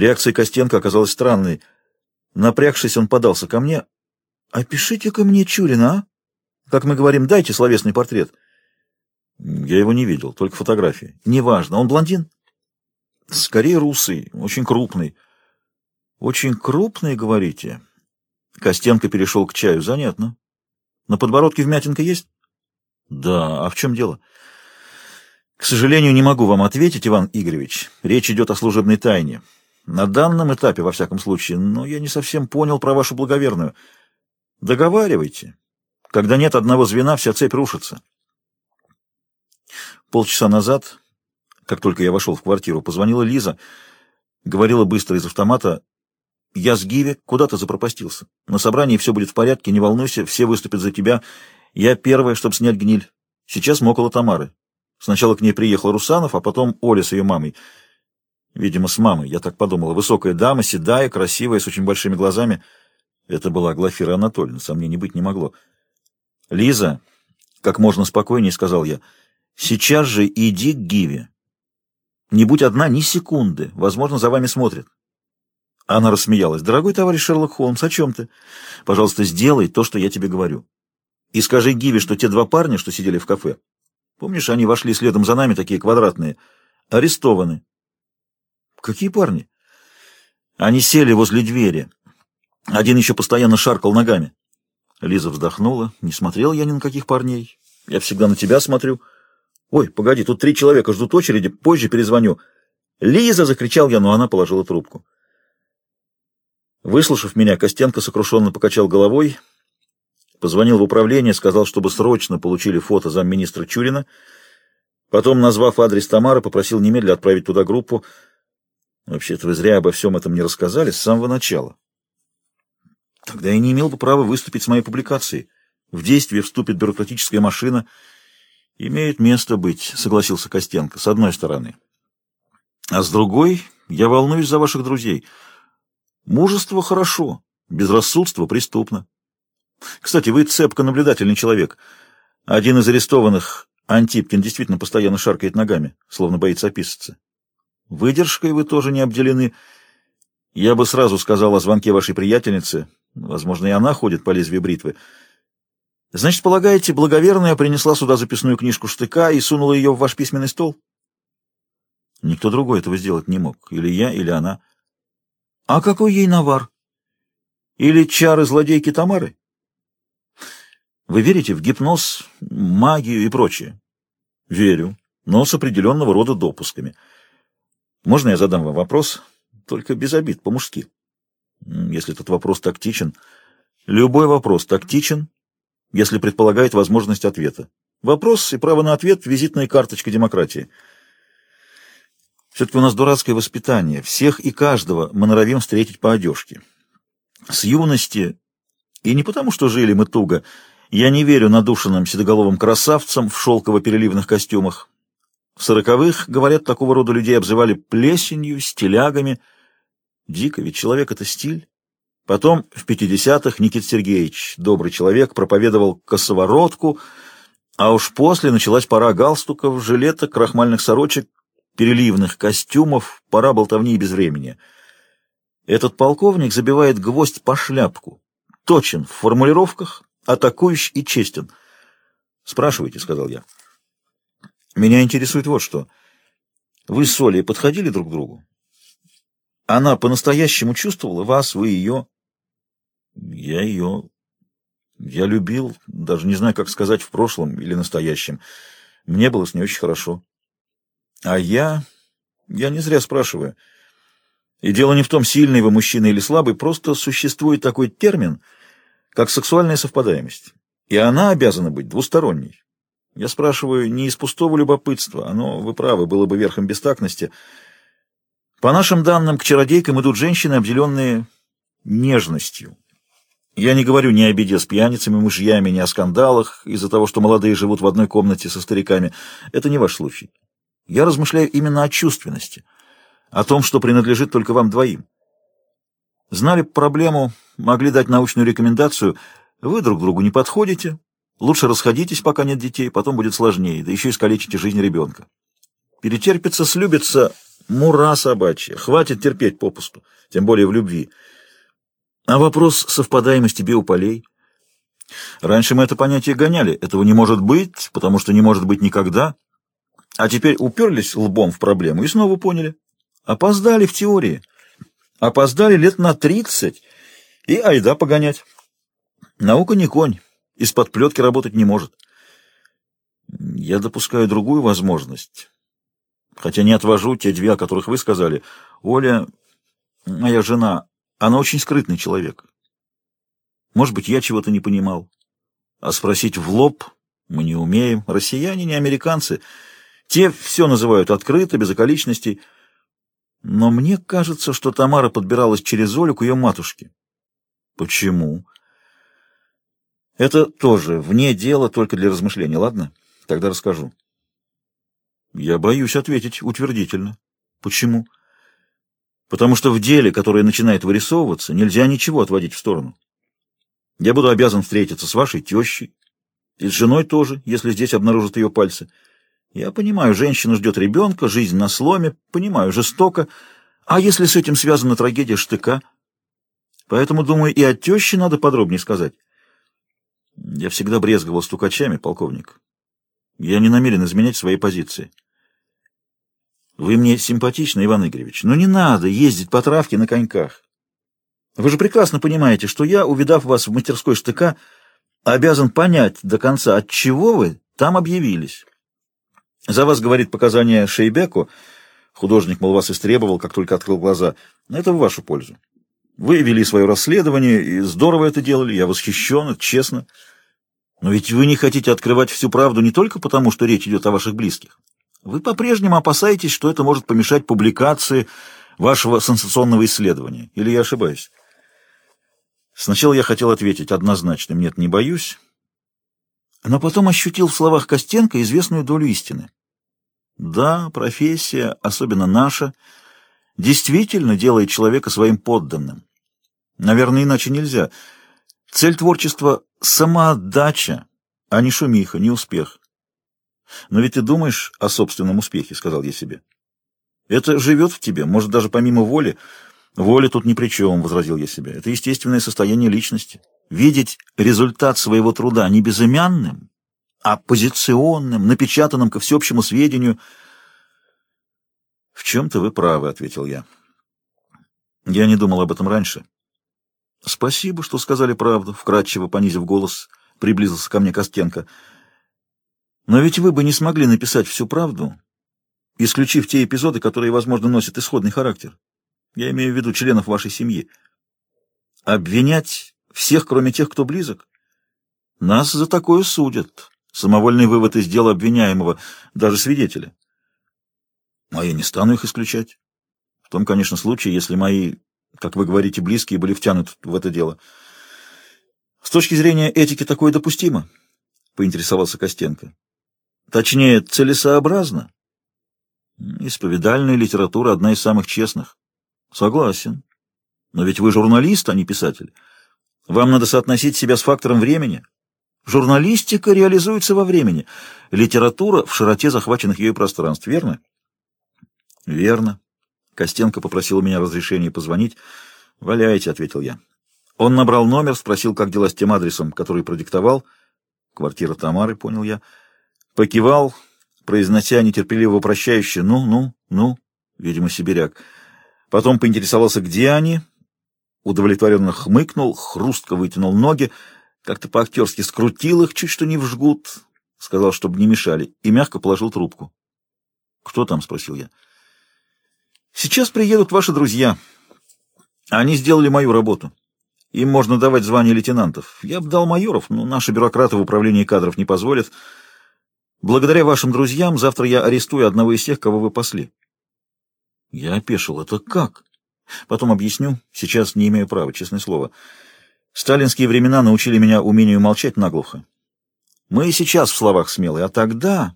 Реакция Костенко оказалась странной. Напрягшись, он подался ко мне. «Опишите-ка мне Чурина, а? Как мы говорим, дайте словесный портрет». Я его не видел, только фотографии. Неважно. Он блондин? Скорее русый, очень крупный. Очень крупный, говорите? Костенко перешел к чаю. Занятно. На подбородке вмятинка есть? Да. А в чем дело? К сожалению, не могу вам ответить, Иван Игоревич. Речь идет о служебной тайне. На данном этапе, во всяком случае. Но я не совсем понял про вашу благоверную. Договаривайте. Когда нет одного звена, вся цепь рушится. Полчаса назад, как только я вошел в квартиру, позвонила Лиза. Говорила быстро из автомата. «Я с Гиви, куда ты запропастился? На собрании все будет в порядке, не волнуйся, все выступят за тебя. Я первая, чтобы снять гниль. Сейчас мы около Тамары. Сначала к ней приехал Русанов, а потом Оля с ее мамой. Видимо, с мамой, я так подумала. Высокая дама, седая, красивая, с очень большими глазами. Это была Глафира Анатольевна, сомнений быть не могло. «Лиза», — как можно спокойнее сказал я, — Сейчас же иди к Гиве. Не будь одна ни секунды. Возможно, за вами смотрят. Она рассмеялась. «Дорогой товарищ Шерлок Холмс, о чем ты? Пожалуйста, сделай то, что я тебе говорю. И скажи Гиве, что те два парня, что сидели в кафе, помнишь, они вошли следом за нами, такие квадратные, арестованы». «Какие парни?» Они сели возле двери. Один еще постоянно шаркал ногами. Лиза вздохнула. «Не смотрел я ни на каких парней. Я всегда на тебя смотрю». «Ой, погоди, тут три человека ждут очереди, позже перезвоню». «Лиза!» — закричал я, но она положила трубку. Выслушав меня, Костенко сокрушенно покачал головой, позвонил в управление, сказал, чтобы срочно получили фото замминистра Чурина, потом, назвав адрес Тамары, попросил немедля отправить туда группу. Вообще-то вы зря обо всем этом не рассказали с самого начала. Тогда я не имел бы права выступить с моей публикацией. В действие вступит бюрократическая машина — «Имеет место быть», — согласился Костенко, — «с одной стороны. А с другой я волнуюсь за ваших друзей. Мужество хорошо, безрассудство преступно. Кстати, вы цепко наблюдательный человек. Один из арестованных, Антипкин, действительно постоянно шаркает ногами, словно боится описаться. Выдержкой вы тоже не обделены. Я бы сразу сказал о звонке вашей приятельницы. Возможно, и она ходит по лезвию бритвы. Значит, полагаете, благоверная принесла сюда записную книжку штыка и сунула ее в ваш письменный стол? Никто другой этого сделать не мог. Или я, или она. А какой ей навар? Или чары злодейки Тамары? Вы верите в гипноз, магию и прочее? Верю, но с определенного рода допусками. Можно я задам вам вопрос? Только без обид, по-мужски. Если этот вопрос тактичен. Любой вопрос тактичен если предполагает возможность ответа. Вопрос и право на ответ — визитная карточка демократии. Все-таки у нас дурацкое воспитание. Всех и каждого мы норовим встретить по одежке. С юности, и не потому, что жили мы туго, я не верю надушенным седоголовым красавцам в шелково-переливных костюмах. В сороковых, говорят, такого рода людей обзывали плесенью, стилягами. Дико, ведь человек — это стиль. Потом в 50-х Никит Сергеевич, добрый человек, проповедовал косоворотку, а уж после началась пора галстуков, жилеток, крахмальных сорочек, переливных костюмов, пора болтовни и безвремени. Этот полковник забивает гвоздь по шляпку, точен в формулировках, атакующий и честен. «Спрашивайте», — сказал я. «Меня интересует вот что. Вы с Олей подходили друг к другу? Она по-настоящему чувствовала вас, вы ее...» Я ее... Я любил, даже не знаю, как сказать, в прошлом или настоящем. Мне было с ней очень хорошо. А я... Я не зря спрашиваю. И дело не в том, сильный вы мужчина или слабый, просто существует такой термин, как сексуальная совпадаемость. И она обязана быть двусторонней. Я спрашиваю не из пустого любопытства, оно, вы правы, было бы верхом бестактности. По нашим данным, к чародейкам идут женщины, обделенные нежностью, я не говорю ни о беде с пьяницами, мужьями, ни о скандалах из-за того, что молодые живут в одной комнате со стариками. Это не ваш случай. Я размышляю именно о чувственности, о том, что принадлежит только вам двоим. Знали проблему, могли дать научную рекомендацию. Вы друг другу не подходите. Лучше расходитесь, пока нет детей, потом будет сложнее, да еще искалечите жизнь ребенка. Перетерпится, слюбится, Мура собачья. Хватит терпеть попусту, тем более в любви. А вопрос совпадаемости биополей? Раньше мы это понятие гоняли. Этого не может быть, потому что не может быть никогда. А теперь уперлись лбом в проблему и снова поняли. Опоздали в теории. Опоздали лет на тридцать. И айда погонять. Наука не конь. Из-под плетки работать не может. Я допускаю другую возможность. Хотя не отвожу те две, о которых вы сказали. Оля, моя жена, она очень скрытный человек. Может быть, я чего-то не понимал. А спросить в лоб мы не умеем. Россияне не американцы. Те все называют открыто, без околичностей. Но мне кажется, что Тамара подбиралась через Олю к ее матушке. Почему? Это тоже вне дела, только для размышления, ладно? Тогда расскажу. Я боюсь ответить утвердительно. Почему? Потому что в деле, которое начинает вырисовываться, нельзя ничего отводить в сторону. Я буду обязан встретиться с вашей тещей и с женой тоже, если здесь обнаружат ее пальцы. Я понимаю, женщина ждет ребенка, жизнь на сломе, понимаю, жестоко. А если с этим связана трагедия штыка? Поэтому, думаю, и о теще надо подробнее сказать. Я всегда брезговал стукачами, полковник. Я не намерен изменять своей позиции. Вы мне симпатичны, Иван Игоревич, но не надо ездить по травке на коньках. Вы же прекрасно понимаете, что я, увидав вас в мастерской штыка, обязан понять до конца, от чего вы там объявились. За вас говорит показания Шейбеку. Художник, мол, вас истребовал, как только открыл глаза. Это в вашу пользу. Вы вели свое расследование, и здорово это делали, я восхищен, это честно. Но ведь вы не хотите открывать всю правду не только потому, что речь идет о ваших близких. Вы по-прежнему опасаетесь, что это может помешать публикации вашего сенсационного исследования. Или я ошибаюсь? Сначала я хотел ответить однозначным «нет, не боюсь», но потом ощутил в словах Костенко известную долю истины. Да, профессия, особенно наша, действительно делает человека своим подданным. Наверное, иначе нельзя. Цель творчества — самоотдача, а не шумиха, не успех. Но ведь ты думаешь о собственном успехе, — сказал я себе. Это живет в тебе, может, даже помимо воли, — Воля тут ни при чем, — возразил я себе. Это естественное состояние личности. Видеть результат своего труда не безымянным, а позиционным, напечатанным ко всеобщему сведению. В чем-то вы правы, — ответил я. Я не думал об этом раньше. Спасибо, что сказали правду, — вкратчиво понизив голос, приблизился ко мне Костенко. Но ведь вы бы не смогли написать всю правду, исключив те эпизоды, которые, возможно, носят исходный характер. Я имею в виду членов вашей семьи. Обвинять всех, кроме тех, кто близок? Нас за такое судят. Самовольный вывод из дела обвиняемого, даже свидетеля. А я не стану их исключать. В том, конечно, случае, если мои, как вы говорите, близкие были втянуты в это дело. С точки зрения этики такое допустимо, поинтересовался Костенко. Точнее, целесообразно. Исповедальная литература одна из самых честных. Согласен. Но ведь вы журналист, а не писатель. Вам надо соотносить себя с фактором времени. Журналистика реализуется во времени. Литература в широте захваченных ею пространств, верно? Верно. Костенко попросил у меня разрешения позвонить. «Валяйте», — ответил я. Он набрал номер, спросил, как дела с тем адресом, который продиктовал. Квартира Тамары, понял я. Покивал, произнося нетерпеливо прощающе «ну, ну, ну», видимо, сибиряк. Потом поинтересовался, где они, удовлетворенно хмыкнул, хрустко вытянул ноги, как-то по-актерски скрутил их, чуть что не в жгут, сказал, чтобы не мешали, и мягко положил трубку. «Кто там?» — спросил я. «Сейчас приедут ваши друзья. Они сделали мою работу. Им можно давать звание лейтенантов. Я бы дал майоров, но наши бюрократы в управлении кадров не позволят. Благодаря вашим друзьям завтра я арестую одного из тех, кого вы пасли. Я опешил. Это как? Потом объясню. Сейчас не имею права, честное слово. Сталинские времена научили меня умению молчать наглухо. Мы и сейчас в словах смелые, а тогда...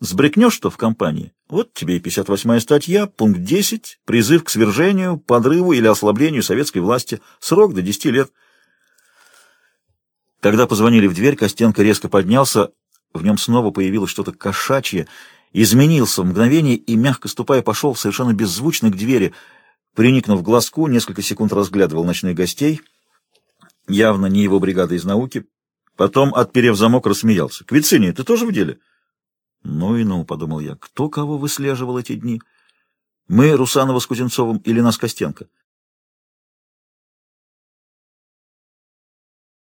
Сбрекнешь что в компании? Вот тебе и 58-я статья, пункт 10, призыв к свержению, подрыву или ослаблению советской власти. Срок до 10 лет. Когда позвонили в дверь, Костенко резко поднялся, в нем снова появилось что-то кошачье, изменился в мгновение и, мягко ступая, пошел совершенно беззвучно к двери. Приникнув к глазку, несколько секунд разглядывал ночных гостей, явно не его бригада из науки. Потом, отперев замок, рассмеялся. «Квициния, ты тоже в деле?» «Ну и ну», — подумал я, — «кто кого выслеживал эти дни? Мы, Русанова с Кузнецовым или нас Костенко?»